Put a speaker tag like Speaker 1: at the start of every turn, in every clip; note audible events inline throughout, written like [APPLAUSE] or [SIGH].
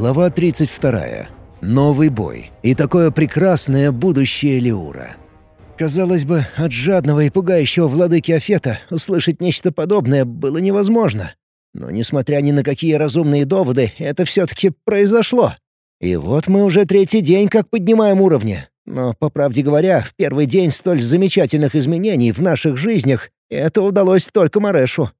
Speaker 1: Глава 32. Новый бой. И такое прекрасное будущее Леура. Казалось бы, от жадного и пугающего владыки Афета услышать нечто подобное было невозможно. Но, несмотря ни на какие разумные доводы, это все-таки произошло. И вот мы уже третий день как поднимаем уровни. Но, по правде говоря, в первый день столь замечательных изменений в наших жизнях это удалось только Марешу.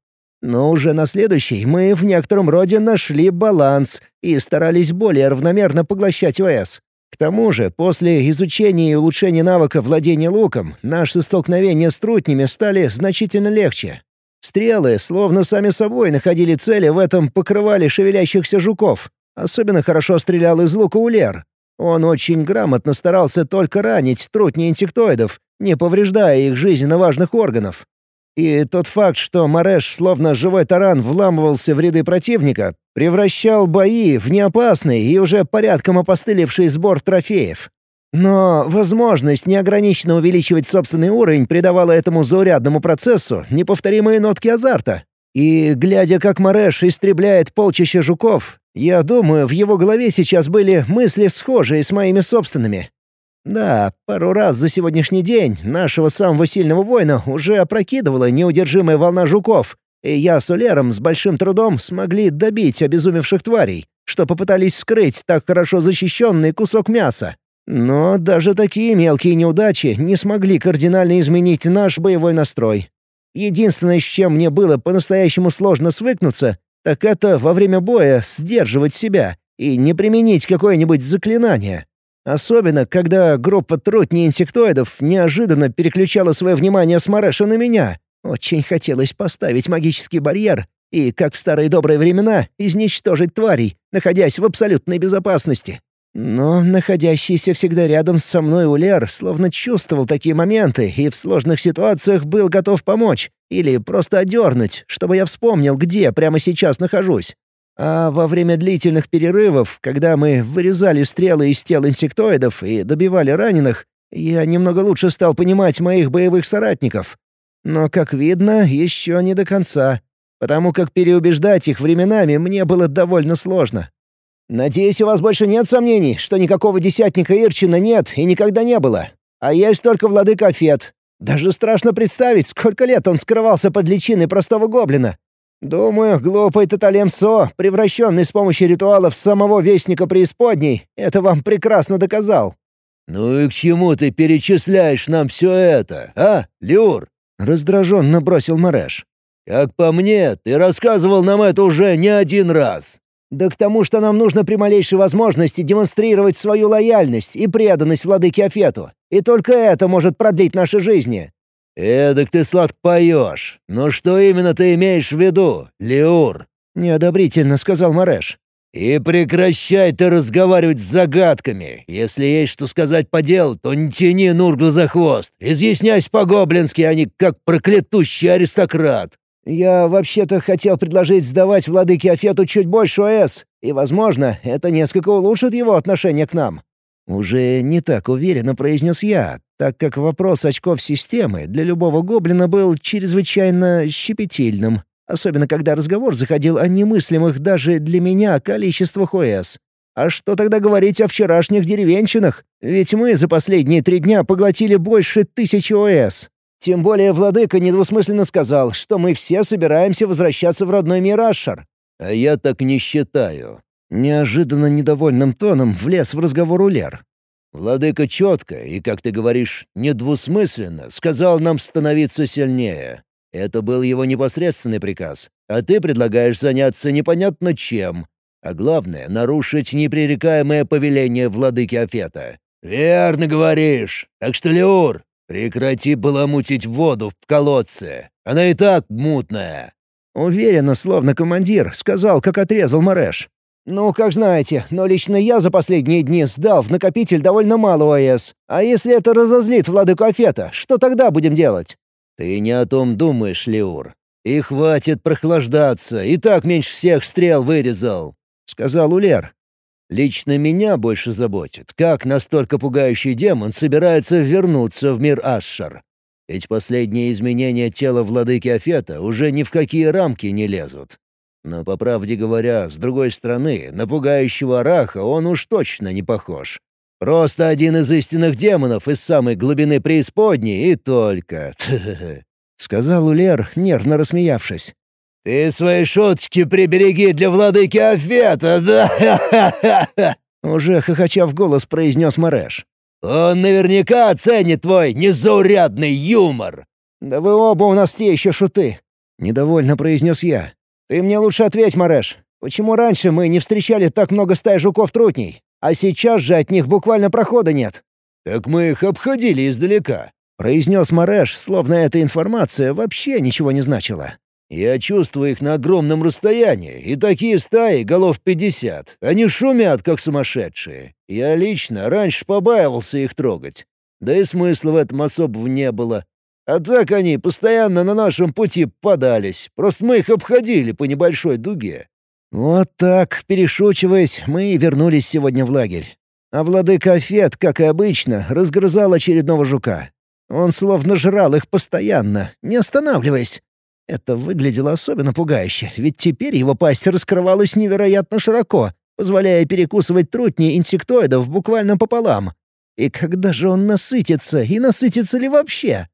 Speaker 1: Но уже на следующий мы в некотором роде нашли баланс и старались более равномерно поглощать ОС. К тому же, после изучения и улучшения навыка владения луком, наши столкновения с трутнями стали значительно легче. Стрелы, словно сами собой, находили цели в этом покрывале шевелящихся жуков. Особенно хорошо стрелял из лука Улер. Он очень грамотно старался только ранить трутни инсектоидов, не повреждая их жизненно важных органов. И тот факт, что Мареш словно живой таран вламывался в ряды противника, превращал бои в неопасный и уже порядком опостылевший сбор трофеев. Но возможность неограниченно увеличивать собственный уровень придавала этому заурядному процессу неповторимые нотки азарта. И, глядя, как Мареш истребляет полчища жуков, я думаю, в его голове сейчас были мысли схожие с моими собственными. Да, пару раз за сегодняшний день нашего самого сильного воина уже опрокидывала неудержимая волна жуков, и я с Улером с большим трудом смогли добить обезумевших тварей, что попытались вскрыть так хорошо защищенный кусок мяса. Но даже такие мелкие неудачи не смогли кардинально изменить наш боевой настрой. Единственное, с чем мне было по-настоящему сложно свыкнуться, так это во время боя сдерживать себя и не применить какое-нибудь заклинание. Особенно, когда группа трутней инсектоидов неожиданно переключала свое внимание с Мареша на меня. Очень хотелось поставить магический барьер и, как в старые добрые времена, изничтожить тварей, находясь в абсолютной безопасности. Но находящийся всегда рядом со мной Улер словно чувствовал такие моменты и в сложных ситуациях был готов помочь или просто одернуть, чтобы я вспомнил, где прямо сейчас нахожусь. А во время длительных перерывов, когда мы вырезали стрелы из тел инсектоидов и добивали раненых, я немного лучше стал понимать моих боевых соратников. Но, как видно, еще не до конца, потому как переубеждать их временами мне было довольно сложно. «Надеюсь, у вас больше нет сомнений, что никакого десятника Ирчина нет и никогда не было. А есть только владыка Фет. Даже страшно представить, сколько лет он скрывался под личиной простого гоблина. Думаю, глупый Таталем Со, превращенный с помощью ритуалов самого Вестника Преисподней, это вам прекрасно доказал».
Speaker 2: «Ну и к чему ты перечисляешь нам все это, а, Люр?» — раздраженно бросил Мареш. «Как по мне, ты рассказывал нам это уже не один раз».
Speaker 1: «Да к тому, что нам нужно при малейшей возможности демонстрировать свою лояльность и преданность владыке Афету. И только это может продлить наши жизни.
Speaker 2: «Эдак ты сладко поешь. Но что именно ты имеешь в виду, Леур?»
Speaker 1: — неодобрительно сказал Мареш.
Speaker 2: «И прекращай ты разговаривать с загадками. Если есть что сказать по делу, то не тяни Нургла за хвост. Изъясняйся по-гоблински, а не как проклятущий аристократ».
Speaker 1: «Я вообще-то хотел предложить сдавать владыке Афету чуть больше ОС, и, возможно, это несколько улучшит его отношение к нам». Уже не так уверенно произнес я, так как вопрос очков системы для любого гоблина был чрезвычайно щепетильным, особенно когда разговор заходил о немыслимых даже для меня количествах ОС. А что тогда говорить о вчерашних деревенщинах? Ведь мы за последние три дня поглотили больше тысячи ОС. Тем более владыка недвусмысленно сказал, что мы все собираемся возвращаться в родной мир Ашшар.
Speaker 2: «А я так не считаю».
Speaker 1: Неожиданно недовольным тоном влез в разговор Улер.
Speaker 2: Владыка четко и, как ты говоришь, недвусмысленно сказал нам становиться сильнее. Это был его непосредственный приказ, а ты предлагаешь заняться непонятно чем. А главное — нарушить непререкаемое повеление владыки Афета. «Верно говоришь. Так что, Леур, прекрати баламутить воду в колодце. Она и так мутная».
Speaker 1: Уверенно, словно командир, сказал, как отрезал Мареш. «Ну, как знаете, но лично я за последние дни сдал в накопитель довольно мало ОС. А если это разозлит владыку Афета, что тогда будем делать?»
Speaker 2: «Ты не о том думаешь, Леур. И хватит прохлаждаться, и так меньше всех стрел вырезал», — сказал Улер. «Лично меня больше заботит, как настолько пугающий демон собирается вернуться в мир Ашшар. Ведь последние изменения тела владыки Афета уже ни в какие рамки не лезут. Но, по правде говоря, с другой стороны, на пугающего Араха он уж точно не похож. Просто один из истинных демонов из самой глубины преисподней и только. [LAUGHS]
Speaker 1: — сказал Улер, нервно рассмеявшись.
Speaker 2: «Ты свои шуточки прибереги для владыки Афета, да?» [LAUGHS]
Speaker 1: Уже хохоча в голос произнес Мареш.
Speaker 2: «Он наверняка оценит твой незаурядный юмор!»
Speaker 1: «Да вы оба у нас те еще шуты!» — недовольно произнес я. «Ты мне лучше ответь, Мареш. Почему раньше мы не встречали так много стай жуков-трутней, а сейчас же от них буквально прохода нет?»
Speaker 2: «Так мы их обходили издалека», —
Speaker 1: произнес Мареш, словно эта информация вообще ничего не значила.
Speaker 2: «Я чувствую их на огромном расстоянии, и такие стаи голов пятьдесят. Они шумят, как сумасшедшие. Я лично раньше побаивался их трогать. Да и смысла в этом особого не было. А так они постоянно на нашем пути подались, просто мы их обходили по небольшой дуге».
Speaker 1: Вот так, перешучиваясь, мы и вернулись сегодня в лагерь. А владыка Фет, как и обычно, разгрызал очередного жука. Он словно жрал их постоянно, не останавливаясь. Это выглядело особенно пугающе, ведь теперь его пасть раскрывалась невероятно широко, позволяя перекусывать трутни инсектоидов буквально пополам. И когда же он насытится, и насытится ли вообще?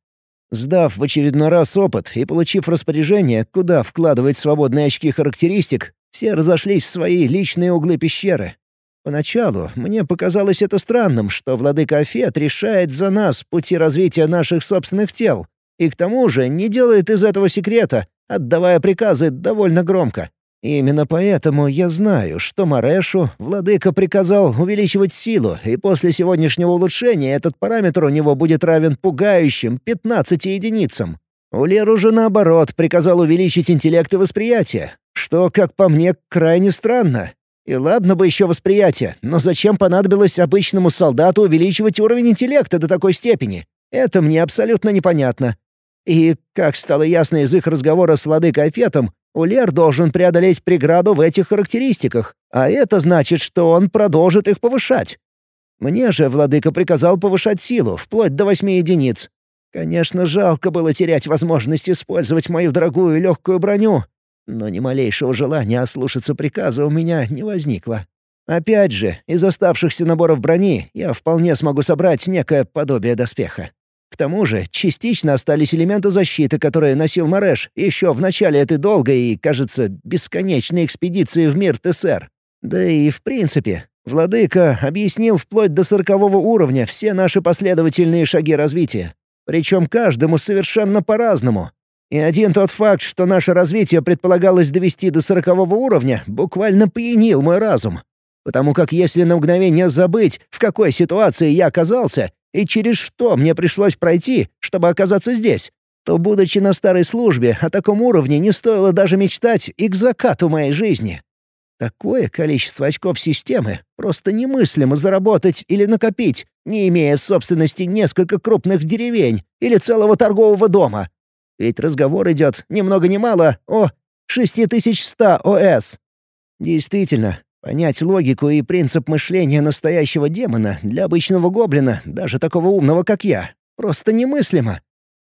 Speaker 1: Сдав в очередной раз опыт и получив распоряжение, куда вкладывать свободные очки характеристик, все разошлись в свои личные углы пещеры. Поначалу мне показалось это странным, что владыка Афет решает за нас пути развития наших собственных тел, и к тому же не делает из этого секрета, отдавая приказы довольно громко. Именно поэтому я знаю, что Марешу владыка приказал увеличивать силу, и после сегодняшнего улучшения этот параметр у него будет равен пугающим 15 единицам. Улеру же, наоборот, приказал увеличить интеллект и восприятие, что, как по мне, крайне странно. И ладно бы еще восприятие, но зачем понадобилось обычному солдату увеличивать уровень интеллекта до такой степени? Это мне абсолютно непонятно. И, как стало ясно из их разговора с владыкой Афетом, Улер должен преодолеть преграду в этих характеристиках, а это значит, что он продолжит их повышать. Мне же владыка приказал повышать силу, вплоть до восьми единиц. Конечно, жалко было терять возможность использовать мою дорогую легкую броню, но ни малейшего желания ослушаться приказа у меня не возникло. Опять же, из оставшихся наборов брони я вполне смогу собрать некое подобие доспеха. К тому же, частично остались элементы защиты, которые носил Мареш еще в начале этой долгой и, кажется, бесконечной экспедиции в мир ТСР. Да и в принципе, Владыка объяснил вплоть до сорокового уровня все наши последовательные шаги развития. Причем каждому совершенно по-разному. И один тот факт, что наше развитие предполагалось довести до сорокового уровня, буквально пьянил мой разум. Потому как если на мгновение забыть, в какой ситуации я оказался, и через что мне пришлось пройти, чтобы оказаться здесь, то, будучи на старой службе, о таком уровне не стоило даже мечтать и к закату моей жизни. Такое количество очков системы просто немыслимо заработать или накопить, не имея в собственности несколько крупных деревень или целого торгового дома. Ведь разговор идет ни много ни мало о 6100 ОС. Действительно, Понять логику и принцип мышления настоящего демона для обычного гоблина, даже такого умного, как я, просто немыслимо.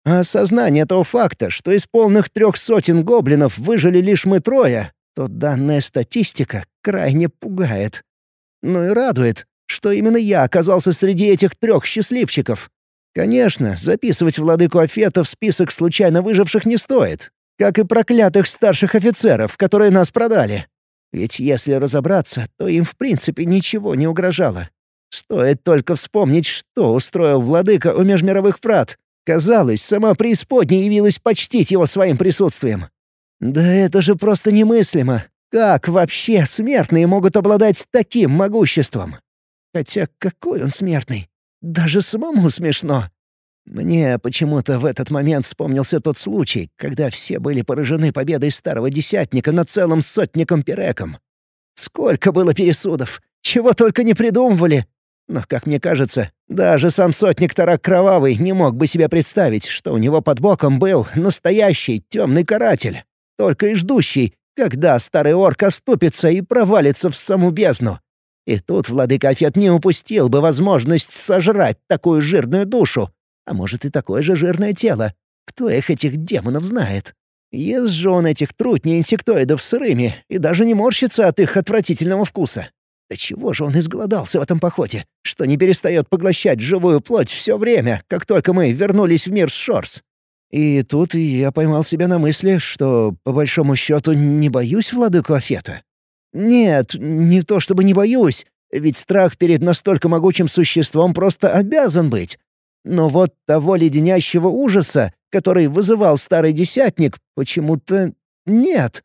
Speaker 1: А осознание того факта, что из полных трех сотен гоблинов выжили лишь мы трое, то данная статистика крайне пугает. Ну и радует, что именно я оказался среди этих трех счастливчиков. Конечно, записывать владыку Афета в список случайно выживших не стоит, как и проклятых старших офицеров, которые нас продали. Ведь если разобраться, то им в принципе ничего не угрожало. Стоит только вспомнить, что устроил владыка у межмировых врат. Казалось, сама преисподняя явилась почтить его своим присутствием. Да это же просто немыслимо. Как вообще смертные могут обладать таким могуществом? Хотя какой он смертный? Даже самому смешно. Мне почему-то в этот момент вспомнился тот случай, когда все были поражены победой старого десятника над целым сотником Переком. Сколько было пересудов, чего только не придумывали. Но, как мне кажется, даже сам сотник Тарак Кровавый не мог бы себе представить, что у него под боком был настоящий темный каратель, только и ждущий, когда старый орк оступится и провалится в саму бездну. И тут владыка Афет не упустил бы возможность сожрать такую жирную душу, а может и такое же жирное тело. Кто их, этих демонов, знает? Ест же он этих трутней инсектоидов сырыми и даже не морщится от их отвратительного вкуса. Да чего же он изголодался в этом походе, что не перестает поглощать живую плоть все время, как только мы вернулись в мир с Шорс? И тут я поймал себя на мысли, что, по большому счету, не боюсь владыку Афета. Нет, не то чтобы не боюсь, ведь страх перед настолько могучим существом просто обязан быть. Но вот того леденящего ужаса, который вызывал старый десятник, почему-то нет.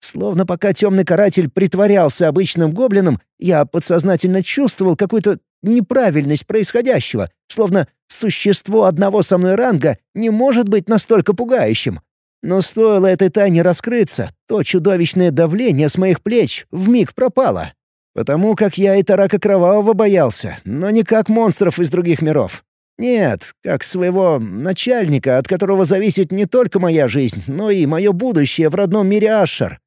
Speaker 1: Словно пока темный каратель притворялся обычным гоблином, я подсознательно чувствовал какую-то неправильность происходящего, словно существо одного со мной ранга не может быть настолько пугающим. Но стоило этой тайне раскрыться, то чудовищное давление с моих плеч вмиг пропало. Потому как я и Тарака Кровавого боялся, но не как монстров из других миров. Нет, как своего начальника, от которого зависит не только моя жизнь, но и мое будущее в родном мире Ашер.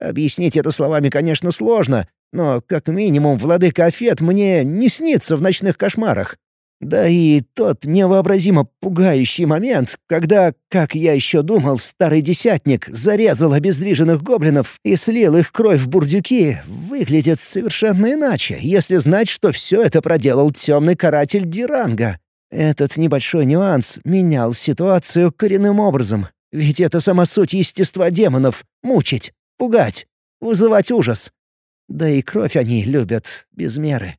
Speaker 1: Объяснить это словами, конечно, сложно, но как минимум владыка Афет мне не снится в ночных кошмарах. Да и тот невообразимо пугающий момент, когда, как я еще думал, старый десятник зарезал обездвиженных гоблинов и слил их кровь в бурдюки, выглядит совершенно иначе, если знать, что все это проделал темный каратель Диранга. Этот небольшой нюанс менял ситуацию коренным образом. Ведь это сама суть естества демонов — мучить, пугать, вызывать ужас. Да и кровь они любят без меры.